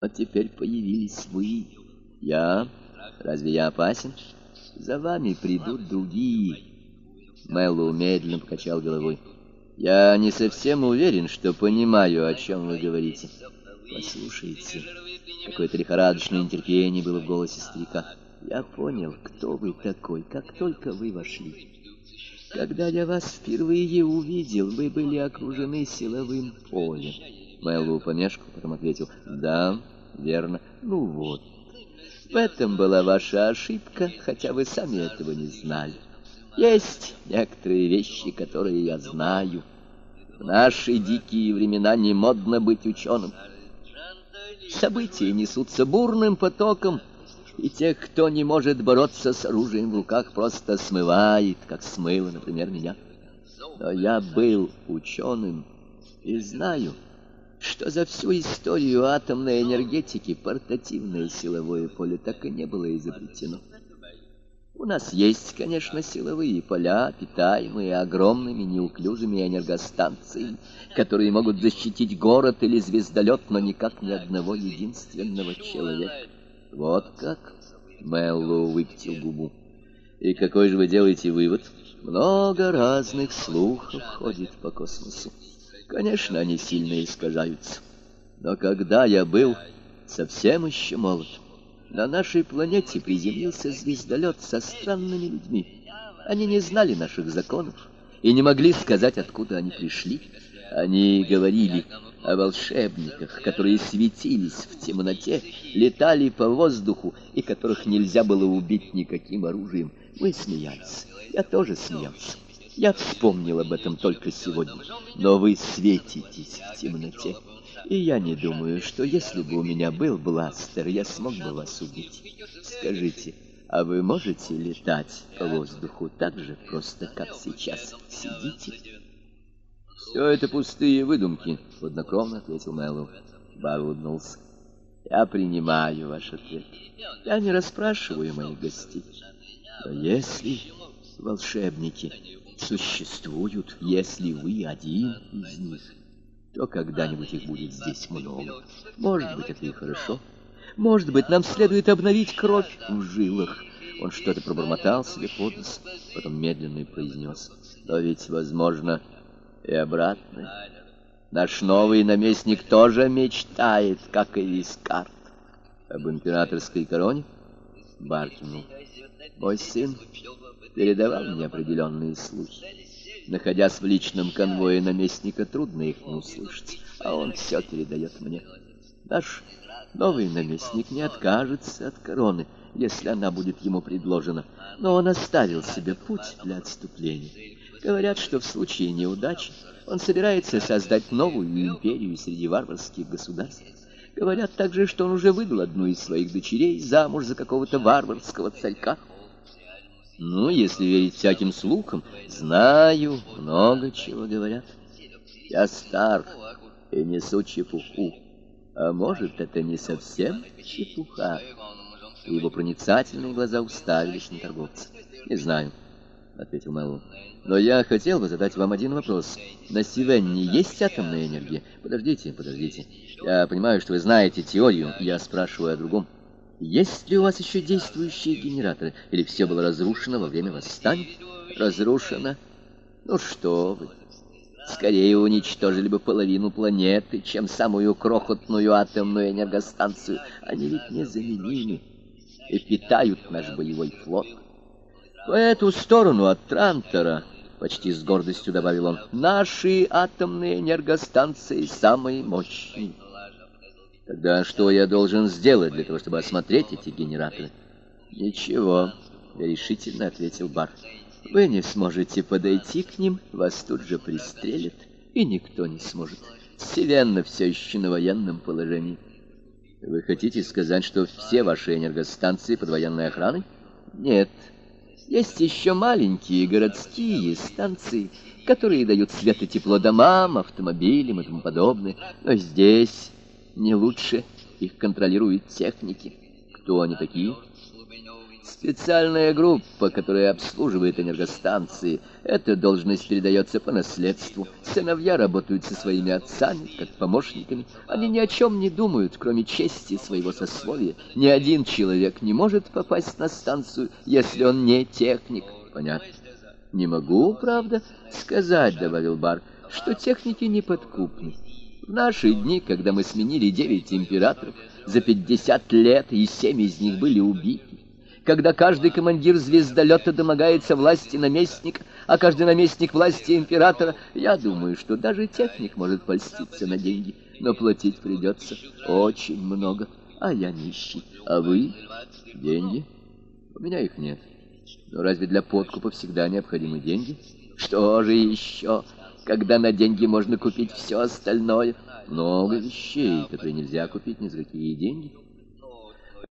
А теперь появились вы. Я? Разве я опасен? За вами придут другие. Мэллоу медленно покачал головой. Я не совсем уверен, что понимаю, о чем вы говорите. Послушайте, какое-то лихорадочное нетерпение было в голосе старика. Я понял, кто вы такой, как только вы вошли. Когда я вас впервые увидел, вы были окружены силовым полем. Мэллоу помешкал, потом ответил, «Да, верно. Ну вот. В этом была ваша ошибка, хотя вы сами этого не знали. Есть некоторые вещи, которые я знаю. В наши дикие времена не модно быть ученым. События несутся бурным потоком, и тех, кто не может бороться с оружием в руках, просто смывает, как смыло, например, меня. Но я был ученым и знаю, что за всю историю атомной энергетики портативное силовое поле так и не было изобретено. У нас есть, конечно, силовые поля, питаемые огромными неуклюжими энергостанциями, которые могут защитить город или звездолет, но никак ни одного единственного человека. Вот как? Мэллоу выпятил губу. И какой же вы делаете вывод? Много разных слухов ходит по космосу. Конечно, они сильно искажаются. Но когда я был совсем еще молод, на нашей планете приземлился звездолет со странными людьми. Они не знали наших законов и не могли сказать, откуда они пришли. Они говорили о волшебниках, которые светились в темноте, летали по воздуху и которых нельзя было убить никаким оружием. Мы смеялись. Я тоже смеялся. Я вспомнил об этом только сегодня. Но вы светитесь в темноте. И я не думаю, что если бы у меня был бластер, я смог бы вас убить. Скажите, а вы можете летать по воздуху так же просто, как сейчас сидите? Все это пустые выдумки, хладнокровно ответил Мэллоу. Бар улыбнулся. Я принимаю ваш ответ. Я не расспрашиваю моих гостей. Но если волшебники существуют, если вы один из них, то когда-нибудь их будет здесь много. Может быть, это и хорошо. Может быть, нам следует обновить кровь в жилах. Он что-то пробормотал себе под нос, потом медленно произнес. Но ведь, возможно, и обратно. Наш новый наместник тоже мечтает, как и Вискард. Об императорской короне? Баркинул. Мой сын передавал мне определенные слухи. Находясь в личном конвое наместника, трудно их не услышать, а он все передает мне. Наш новый наместник не откажется от короны, если она будет ему предложена, но он оставил себе путь для отступления. Говорят, что в случае неудачи он собирается создать новую империю среди варварских государств. Говорят также, что он уже выдал одну из своих дочерей замуж за какого-то варварского царька. Ну, если верить всяким слухам, знаю, много чего говорят. Я стар и несу чепуху. А может, это не совсем чепуха? Его проницательные глаза уставились на торговца. Не знаю, ответил Мэллоу. Но я хотел бы задать вам один вопрос. На Сивенне есть атомная энергия? Подождите, подождите. Я понимаю, что вы знаете теорию. Я спрашиваю о другом. Есть ли у вас еще действующие генераторы? Или все было разрушено во время восстания? Разрушено? Ну что вы. Скорее уничтожили бы половину планеты, чем самую крохотную атомную энергостанцию. Они ведь незаменимы и питают наш боевой флот. По эту сторону от Трантора, почти с гордостью добавил он, наши атомные энергостанции самые мощные. Тогда что я должен сделать для того, чтобы осмотреть эти генераторы? Ничего, решительно ответил Бар. Вы не сможете подойти к ним, вас тут же пристрелят, и никто не сможет. Севенна все еще на военном положении. Вы хотите сказать, что все ваши энергостанции под военной охраной? Нет. Есть еще маленькие городские станции, которые дают свет и тепло домам, автомобилям и тому подобное. Но здесь не лучше. Их контролируют техники. Кто они такие? Специальная группа, которая обслуживает энергостанции. Эта должность передается по наследству. Сыновья работают со своими отцами, как помощниками. Они ни о чем не думают, кроме чести своего сословия. Ни один человек не может попасть на станцию, если он не техник. Понятно? Не могу, правда, сказать, добавил Бар, что техники неподкупны. В наши дни, когда мы сменили девять императоров, за пятьдесят лет и семь из них были убиты, когда каждый командир звездолета домогается власти наместника, а каждый наместник власти императора, я думаю, что даже техник может польститься на деньги, но платить придется очень много, а я нищий. А вы? Деньги? У меня их нет. Но разве для подкупа всегда необходимы деньги? Что же еще, когда на деньги можно купить все остальное? Много вещей, которые нельзя купить ни за какие деньги.